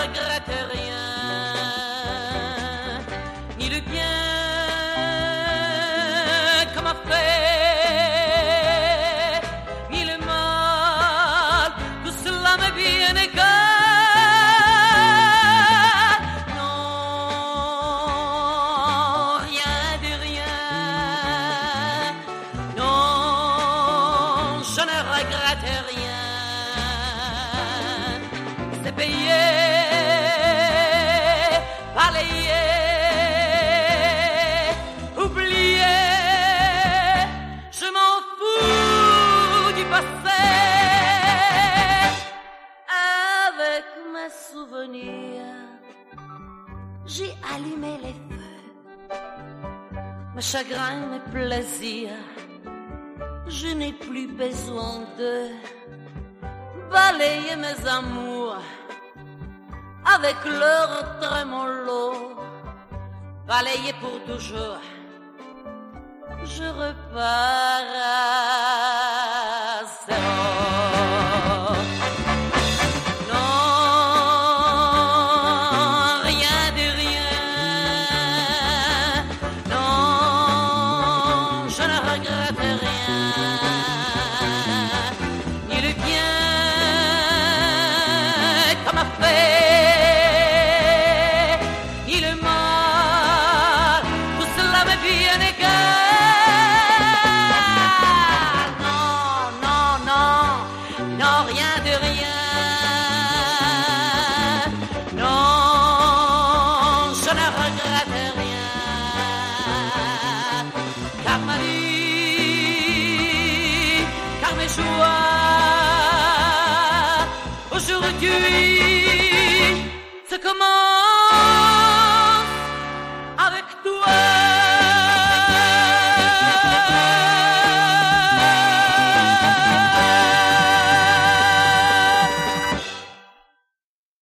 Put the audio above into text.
regrette rien, ni le bien qu'on m'a fait, ni le mal, tout cela m'est bien égal. Non, rien de rien, non, je ne regrette rien. C'est payé. J'ai allumé les feux. Mes chagrins, mes plaisirs, je n'ai plus besoin de balayer mes amours avec leur trémolo, balayer pour toujours. Je repars Non, non, non, non, rien de rien. Non, je ne regrette rien. Car ma vie, car mes joies, aujourd'hui